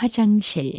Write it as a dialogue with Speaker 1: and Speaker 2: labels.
Speaker 1: 화장실.